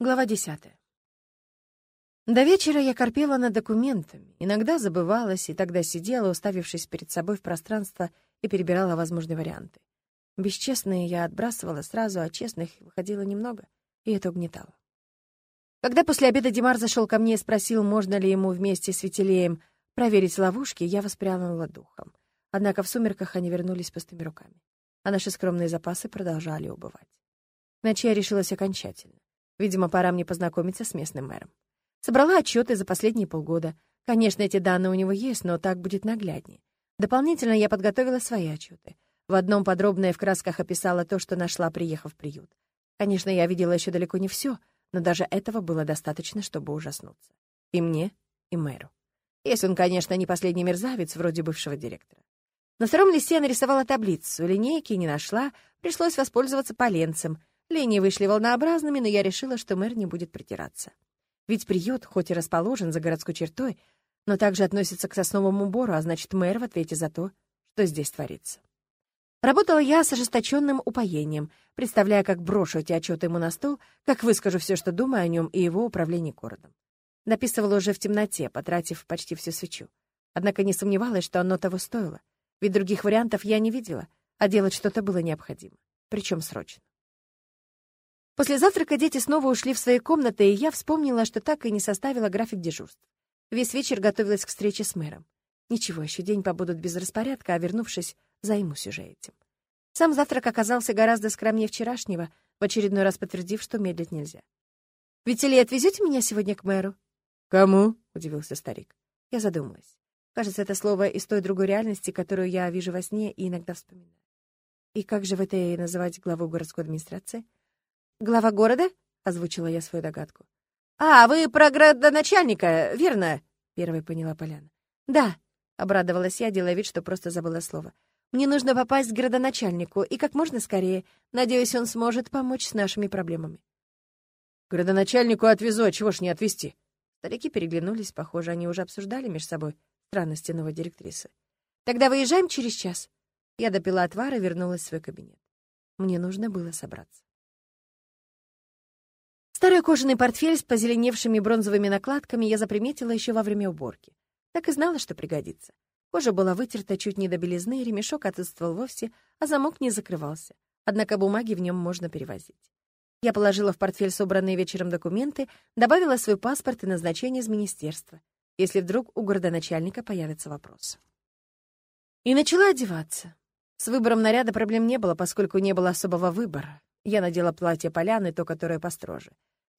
Глава десятая. До вечера я корпела над документами, иногда забывалась и тогда сидела, уставившись перед собой в пространство и перебирала возможные варианты. Бесчестные я отбрасывала сразу, а честных выходило немного, и это угнетало. Когда после обеда Димар зашел ко мне и спросил, можно ли ему вместе с Витилеем проверить ловушки, я воспрянула духом. Однако в сумерках они вернулись пустыми руками, а наши скромные запасы продолжали убывать. К ночи я решилась окончательно. Видимо, пора мне познакомиться с местным мэром. Собрала отчеты за последние полгода. Конечно, эти данные у него есть, но так будет нагляднее. Дополнительно я подготовила свои отчеты. В одном подробно и в красках описала то, что нашла, приехав в приют. Конечно, я видела еще далеко не все, но даже этого было достаточно, чтобы ужаснуться. И мне, и мэру. Если он, конечно, не последний мерзавец, вроде бывшего директора. На втором листе я нарисовала таблицу, линейки не нашла, пришлось воспользоваться поленцем, Линии вышли волнообразными, но я решила, что мэр не будет притираться. Ведь приют, хоть и расположен за городской чертой, но также относится к сосновому бору, а значит, мэр в ответе за то, что здесь творится. Работала я с ожесточенным упоением, представляя, как брошу эти отчеты ему на стол, как выскажу все, что думаю о нем и его управлении городом. Написывала уже в темноте, потратив почти всю свечу. Однако не сомневалась, что оно того стоило, ведь других вариантов я не видела, а делать что-то было необходимо, причем срочно. После завтрака дети снова ушли в свои комнаты, и я вспомнила, что так и не составила график дежурств. Весь вечер готовилась к встрече с мэром. Ничего, еще день побудут без распорядка, а вернувшись, займусь уже этим. Сам завтрак оказался гораздо скромнее вчерашнего, в очередной раз подтвердив, что медлить нельзя. «Витилий, отвезете меня сегодня к мэру?» «Кому?» — удивился старик. Я задумалась. Кажется, это слово из той другой реальности, которую я вижу во сне и иногда вспоминаю. И как же в этой называть главу городской администрации? «Глава города?» — озвучила я свою догадку. «А, вы про градоначальника, верно?» — первой поняла Поляна. «Да», — обрадовалась я, делая вид, что просто забыла слово. «Мне нужно попасть к градоначальнику, и как можно скорее. Надеюсь, он сможет помочь с нашими проблемами». «Градоначальнику отвезу, а чего ж не отвезти?» Старики переглянулись, похоже, они уже обсуждали между собой странности новой директрисы. «Тогда выезжаем через час». Я допила отвар и вернулась в свой кабинет. Мне нужно было собраться. Старый кожаный портфель с позеленевшими бронзовыми накладками я заприметила еще во время уборки. Так и знала, что пригодится. Кожа была вытерта чуть не до белизны, ремешок отсутствовал вовсе, а замок не закрывался. Однако бумаги в нем можно перевозить. Я положила в портфель собранные вечером документы, добавила свой паспорт и назначение из министерства, если вдруг у городоначальника появится вопрос. И начала одеваться. С выбором наряда проблем не было, поскольку не было особого выбора. Я надела платье поляны, то, которое построже.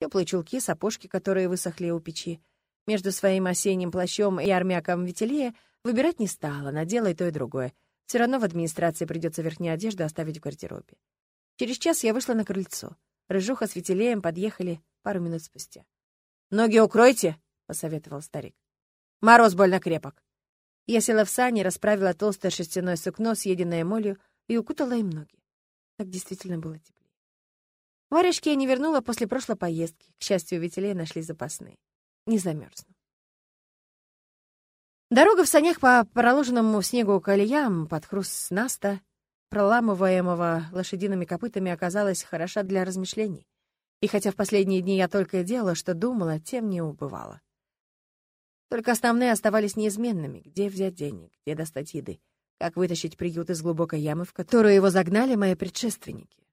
Теплые чулки, сапожки, которые высохли у печи. Между своим осенним плащом и армяком Вителия выбирать не стала, надела и то, и другое. Все равно в администрации придется верхнюю одежду оставить в гардеробе. Через час я вышла на крыльцо. Рыжуха с Вителеем подъехали пару минут спустя. «Ноги укройте!» — посоветовал старик. «Мороз больно крепок». Я села в сани, расправила толстое шерстяное сукно, съеденное молью, и укутала им ноги. Так действительно было тепло. Варежки я не вернула после прошлой поездки. К счастью, у Вителей нашли запасные. Не замерзну. Дорога в санях по проложенному снегу колеям под хруст наста, проламываемого лошадиными копытами, оказалась хороша для размышлений. И хотя в последние дни я только и делала, что думала, тем не убывала. Только основные оставались неизменными. Где взять денег, где достать еды, как вытащить приют из глубокой ямы, в которую его загнали мои предшественники.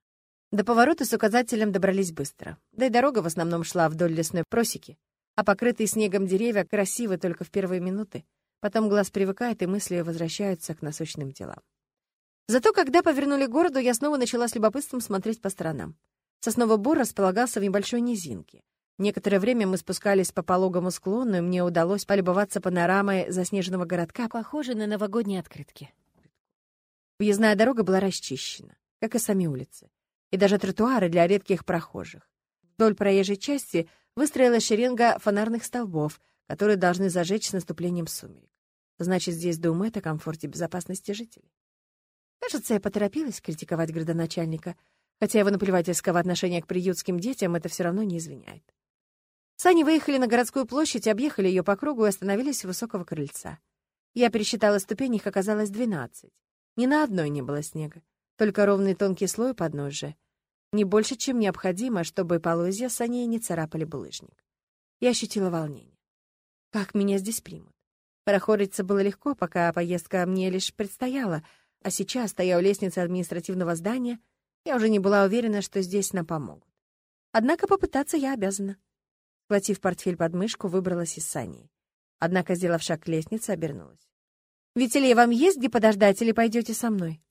До поворота с указателем добрались быстро. Да и дорога в основном шла вдоль лесной просеки, а покрытые снегом деревья красивы только в первые минуты. Потом глаз привыкает, и мысли возвращаются к насущным делам. Зато когда повернули к городу, я снова начала с любопытством смотреть по сторонам. Сосновый бор располагался в небольшой низинке. Некоторое время мы спускались по пологому склону, и мне удалось полюбоваться панорамой заснеженного городка, похожей на новогодние открытки. Въездная дорога была расчищена, как и сами улицы и даже тротуары для редких прохожих. Вдоль проезжей части выстроилась шеренга фонарных столбов, которые должны зажечь с наступлением сумерек. Значит, здесь думают о комфорте и безопасности жителей. Кажется, я поторопилась критиковать градоначальника, хотя его наплевательского отношения к приютским детям это все равно не извиняет. Сани выехали на городскую площадь, объехали ее по кругу и остановились у высокого крыльца. Я пересчитала ступени, их оказалось двенадцать. Ни на одной не было снега, только ровный тонкий слой подножия. Не больше, чем необходимо, чтобы полозья саней не царапали булыжник. Я ощутила волнение. Как меня здесь примут? Прохориться было легко, пока поездка мне лишь предстояла, а сейчас, стоя у лестницы административного здания, я уже не была уверена, что здесь нам помогут. Однако попытаться я обязана. Схватив портфель под мышку, выбралась из сани. Однако, сделав шаг к лестнице, обернулась. «Витилей, вам есть где подождать или пойдете со мной?»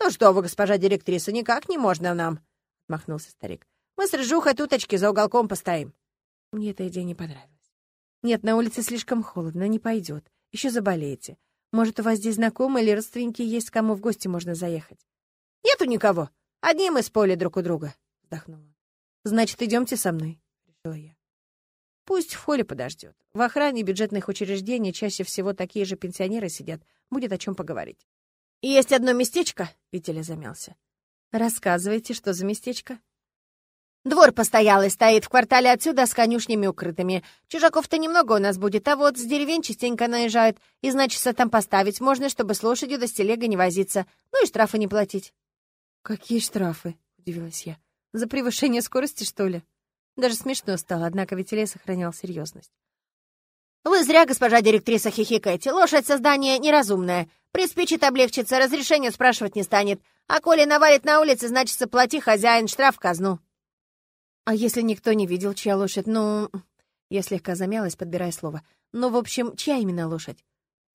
«Ну что вы, госпожа директриса, никак не можно нам!» — махнулся старик. «Мы с рыжухой туточки за уголком постоим». Мне эта идея не понравилась. «Нет, на улице слишком холодно, не пойдет. Еще заболеете. Может, у вас здесь знакомые или родственники есть, кому в гости можно заехать?» «Нету никого. Одни мы с Полей друг у друга», — вздохнула. «Значит, идемте со мной», — решила я. Пусть в холле подождет. В охране бюджетных учреждений чаще всего такие же пенсионеры сидят. Будет о чем поговорить. «Есть одно местечко», — Витяля замялся. «Рассказывайте, что за местечко?» «Двор постоялый стоит в квартале отсюда с конюшнями укрытыми. Чужаков-то немного у нас будет, а вот с деревень частенько наезжают. И, значит, там поставить можно, чтобы с лошадью до стелега не возиться. Ну и штрафы не платить». «Какие штрафы?» — удивилась я. «За превышение скорости, что ли?» Даже смешно стало, однако Витилей сохранял серьезность. «Вы зря, госпожа директриса, хихикаете. Лошадь создание неразумное. Приспичит облегчиться, разрешение спрашивать не станет. А коли навалит на улице, значит, заплати хозяин штраф в казну». «А если никто не видел, чья лошадь? Ну...» Я слегка замялась, подбирая слово. «Ну, в общем, чья именно лошадь?»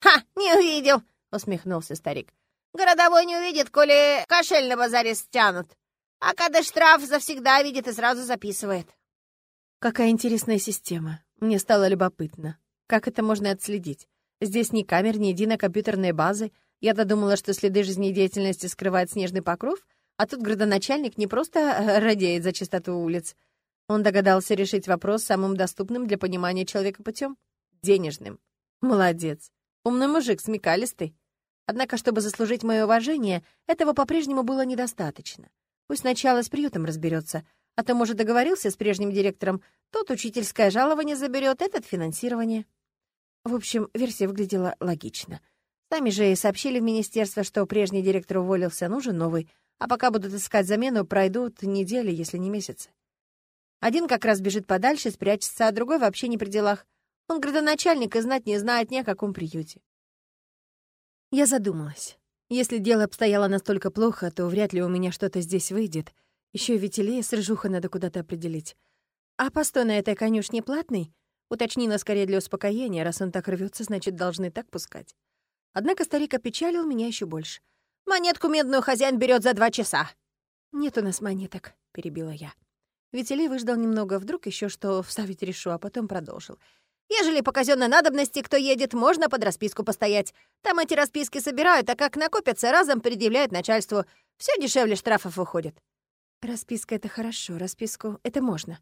«Ха, не увидел!» — усмехнулся старик. «Городовой не увидит, коли кошель на базаре стянут. А когда штраф завсегда видит и сразу записывает». Какая интересная система. Мне стало любопытно. Как это можно отследить? Здесь ни камер, ни единой компьютерной базы. Я-то думала, что следы жизнедеятельности скрывает снежный покров, а тут градоначальник не просто э, радеет за чистоту улиц. Он догадался решить вопрос самым доступным для понимания человека путем — денежным. Молодец. Умный мужик, смекалистый. Однако, чтобы заслужить мое уважение, этого по-прежнему было недостаточно. Пусть сначала с приютом разберется — а то, может, договорился с прежним директором, тот учительское жалование заберет, этот финансирование. В общем, версия выглядела логично. Сами же и сообщили в министерство, что прежний директор уволился, нужен новый, а пока будут искать замену, пройдут недели, если не месяцы. Один как раз бежит подальше, спрячется, а другой вообще не при делах. Он градоначальник и знать не знает ни о каком приюте. Я задумалась. Если дело обстояло настолько плохо, то вряд ли у меня что-то здесь выйдет — еще Витилея с Рыжуха надо куда-то определить. А постой на этой конюшне платный? Уточнила скорее для успокоения, раз он так рвется, значит, должны так пускать. Однако старик опечалил меня еще больше. «Монетку медную хозяин берет за два часа». «Нет у нас монеток», — перебила я. Витилей выждал немного, вдруг еще что вставить решу, а потом продолжил. «Ежели по казенной надобности кто едет, можно под расписку постоять. Там эти расписки собирают, а как накопятся, разом предъявляют начальству. Все дешевле штрафов выходит». Расписка — это хорошо, расписку — это можно.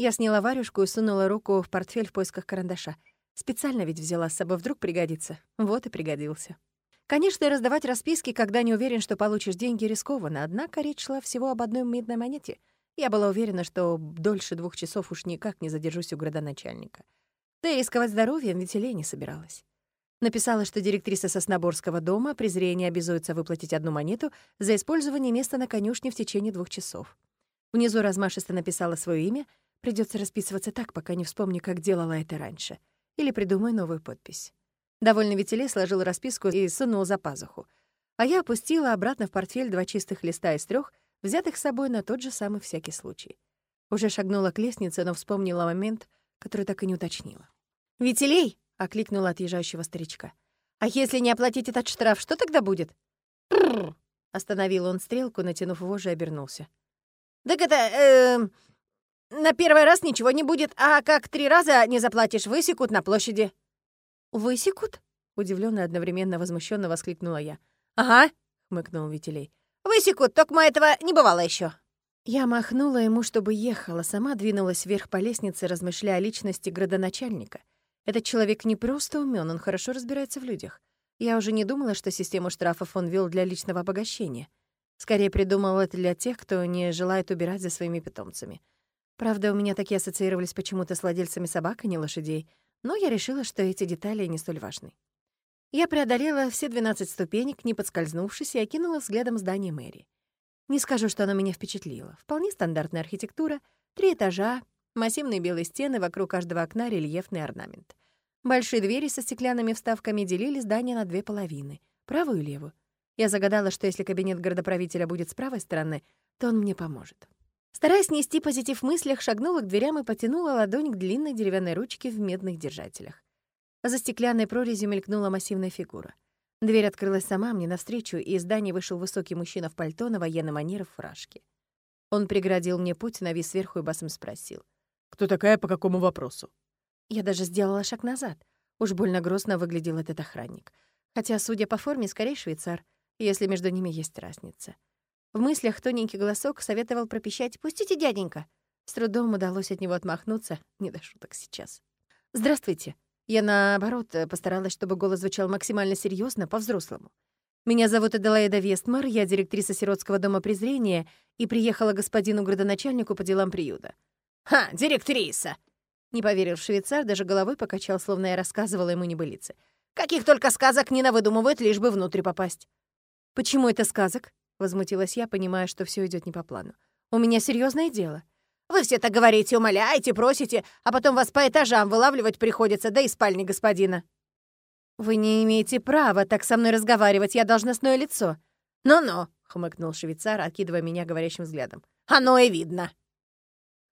Я сняла варюшку и сунула руку в портфель в поисках карандаша. Специально ведь взяла с собой, вдруг пригодится. Вот и пригодился. Конечно, раздавать расписки, когда не уверен, что получишь деньги, рискованно, однако речь шла всего об одной медной монете. Я была уверена, что дольше двух часов уж никак не задержусь у градоначальника. Да и рисковать здоровьем ведь не собиралась. Написала, что директриса Сосноборского дома презрение обязуется выплатить одну монету за использование места на конюшне в течение двух часов. Внизу размашисто написала свое имя. Придется расписываться так, пока не вспомню, как делала это раньше. Или придумаю новую подпись. Довольно ветеле сложил расписку и сунул за пазуху. А я опустила обратно в портфель два чистых листа из трех, взятых с собой на тот же самый всякий случай. Уже шагнула к лестнице, но вспомнила момент, который так и не уточнила. «Вителей!» окликнула отъезжающего старичка. «А если не оплатить этот штраф, что тогда будет?» Остановил он стрелку, натянув вожжи обернулся. «Так это... Э, на первый раз ничего не будет, а как три раза не заплатишь, высекут на площади». «Высекут?» — удивленно одновременно возмущенно воскликнула я. «Ага», — хмыкнул Витилей. «Высекут, только мы этого не бывало еще. Я махнула ему, чтобы ехала, сама двинулась вверх по лестнице, размышляя о личности градоначальника. Этот человек не просто умен, он хорошо разбирается в людях. Я уже не думала, что систему штрафов он вел для личного обогащения. Скорее придумал это для тех, кто не желает убирать за своими питомцами. Правда, у меня такие ассоциировались почему-то с владельцами собак, а не лошадей, но я решила, что эти детали не столь важны. Я преодолела все 12 ступенек, не подскользнувшись, и окинула взглядом здание мэрии. Не скажу, что оно меня впечатлило. Вполне стандартная архитектура, три этажа, массивные белые стены, вокруг каждого окна рельефный орнамент. Большие двери со стеклянными вставками делили здание на две половины — правую и левую. Я загадала, что если кабинет городоправителя будет с правой стороны, то он мне поможет. Стараясь нести позитив в мыслях, шагнула к дверям и потянула ладонь к длинной деревянной ручке в медных держателях. За стеклянной прорезью мелькнула массивная фигура. Дверь открылась сама мне навстречу, и из здания вышел высокий мужчина в пальто на военной манере в фуражке. Он преградил мне путь, навис сверху и басом спросил. «Кто такая, по какому вопросу?» Я даже сделала шаг назад. Уж больно грозно выглядел этот охранник. Хотя, судя по форме, скорее швейцар, если между ними есть разница. В мыслях тоненький голосок советовал пропищать «Пустите, дяденька!». С трудом удалось от него отмахнуться, не до шуток сейчас. «Здравствуйте». Я, наоборот, постаралась, чтобы голос звучал максимально серьезно, по-взрослому. «Меня зовут Аделаида Вестмар, я директриса сиротского дома презрения и приехала господину градоначальнику по делам приюта». «Ха, директриса!» Не поверил швейцар, даже головой покачал, словно я рассказывала ему небылицы. «Каких только сказок не навыдумывают, лишь бы внутрь попасть». «Почему это сказок?» Возмутилась я, понимая, что все идет не по плану. «У меня серьезное дело». «Вы все так говорите, умоляете, просите, а потом вас по этажам вылавливать приходится, да и спальни господина». «Вы не имеете права так со мной разговаривать, я должностное лицо». «Ну-ну», — хмыкнул швейцар, окидывая меня говорящим взглядом. «Оно и видно».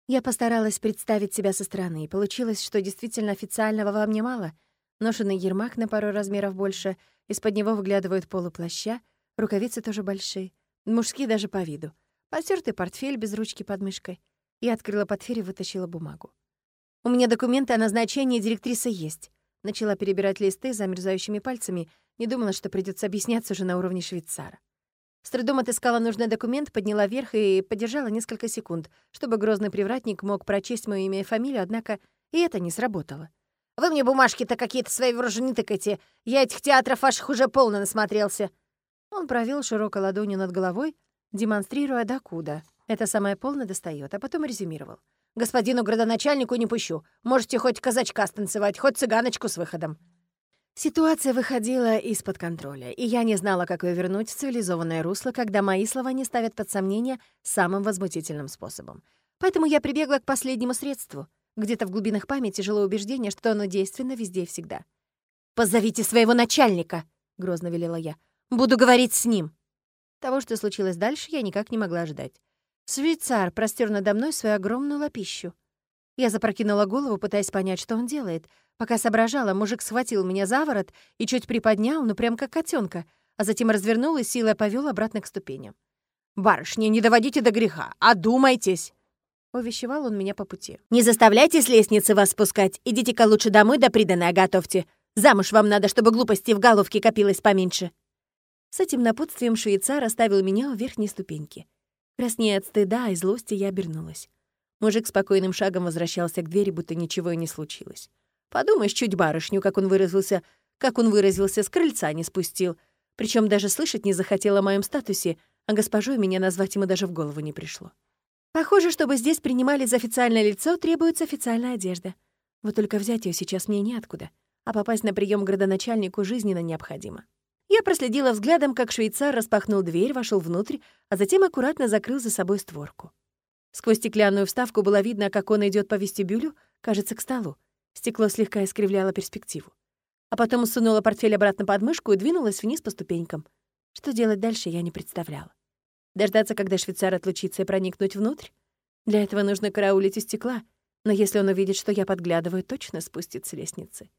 Я постаралась представить себя со стороны, и получилось, что действительно официального во мне мало. Ношенный ермак на пару размеров больше, из-под него выглядывают полуплаща, рукавицы тоже большие. Мужские даже по виду. Потертый портфель без ручки под мышкой. Я открыла портфель и вытащила бумагу. «У меня документы о назначении директрисы есть». Начала перебирать листы замерзающими пальцами, не думала, что придется объясняться уже на уровне швейцара. С трудом отыскала нужный документ, подняла вверх и подержала несколько секунд, чтобы грозный привратник мог прочесть моё имя и фамилию, однако и это не сработало. «Вы мне бумажки-то какие-то свои в рожу тыкайте. Я этих театров ваших уже полно насмотрелся». Он провел широкой ладонью над головой, демонстрируя докуда. Это самое полное достает, а потом резюмировал. «Господину градоначальнику не пущу. Можете хоть казачка станцевать, хоть цыганочку с выходом». Ситуация выходила из-под контроля, и я не знала, как ее вернуть в цивилизованное русло, когда мои слова не ставят под сомнение самым возмутительным способом. Поэтому я прибегла к последнему средству. Где-то в глубинах памяти жило убеждение, что оно действенно везде и всегда. «Позовите своего начальника!» — грозно велела я. Буду говорить с ним». Того, что случилось дальше, я никак не могла ждать. Швейцар простер надо мной свою огромную лапищу. Я запрокинула голову, пытаясь понять, что он делает. Пока соображала, мужик схватил меня за ворот и чуть приподнял, ну прям как котенка, а затем развернул и силой повел обратно к ступеням. «Барышня, не доводите до греха, одумайтесь!» Увещевал он меня по пути. «Не заставляйте с лестницы вас спускать. Идите-ка лучше домой да приданное готовьте. Замуж вам надо, чтобы глупости в головке копилось поменьше». С этим напутствием швейцар оставил меня у верхней ступеньки. Краснея от стыда и злости, я обернулась. Мужик спокойным шагом возвращался к двери, будто ничего и не случилось. Подумаешь, чуть барышню, как он выразился, как он выразился, с крыльца не спустил. Причем даже слышать не захотел о моем статусе, а госпожой меня назвать ему даже в голову не пришло. Похоже, чтобы здесь принимали за официальное лицо, требуется официальная одежда. Вот только взять ее сейчас мне неоткуда, а попасть на прием к градоначальнику жизненно необходимо. Я проследила взглядом, как швейцар распахнул дверь, вошел внутрь, а затем аккуратно закрыл за собой створку. Сквозь стеклянную вставку было видно, как он идет по вестибюлю, кажется, к столу. Стекло слегка искривляло перспективу. А потом сунула портфель обратно под мышку и двинулась вниз по ступенькам. Что делать дальше, я не представляла. Дождаться, когда швейцар отлучится и проникнуть внутрь? Для этого нужно караулить у стекла, но если он увидит, что я подглядываю, точно спустит с лестницы.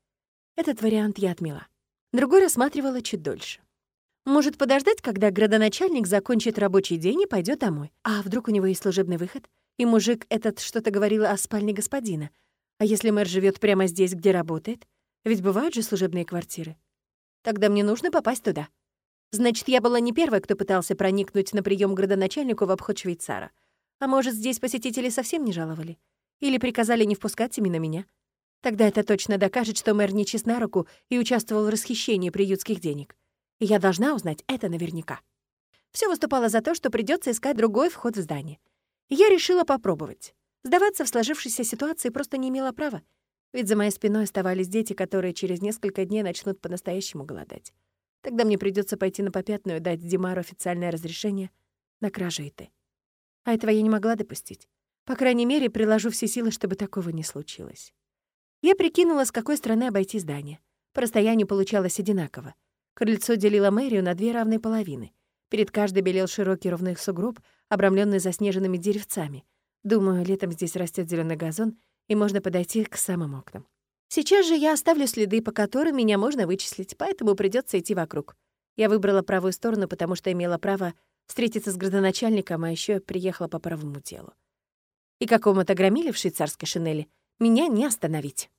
Этот вариант я отмела. Другой рассматривала чуть дольше. Может подождать, когда градоначальник закончит рабочий день и пойдет домой. А вдруг у него есть служебный выход? И мужик этот что-то говорил о спальне господина. А если мэр живет прямо здесь, где работает? Ведь бывают же служебные квартиры. Тогда мне нужно попасть туда. Значит, я была не первой, кто пытался проникнуть на прием градоначальнику в обход швейцара. А может, здесь посетители совсем не жаловали? Или приказали не впускать именно меня? Тогда это точно докажет, что мэр не чест на руку и участвовал в расхищении приютских денег. И я должна узнать это наверняка. Все выступало за то, что придется искать другой вход в здание. И я решила попробовать. Сдаваться в сложившейся ситуации просто не имела права, ведь за моей спиной оставались дети, которые через несколько дней начнут по-настоящему голодать. Тогда мне придется пойти на попятную и дать Димару официальное разрешение на кражу ты. А этого я не могла допустить. По крайней мере, приложу все силы, чтобы такого не случилось. Я прикинула, с какой стороны обойти здание. По расстоянию получалось одинаково. Крыльцо делило мэрию на две равные половины. Перед каждой белел широкий ровный сугроб, обрамленный заснеженными деревцами. Думаю, летом здесь растет зеленый газон, и можно подойти к самым окнам. Сейчас же я оставлю следы, по которым меня можно вычислить, поэтому придется идти вокруг. Я выбрала правую сторону, потому что имела право встретиться с градоначальником, а еще приехала по правому делу. И какому-то громиле в швейцарской шинели меня не остановить.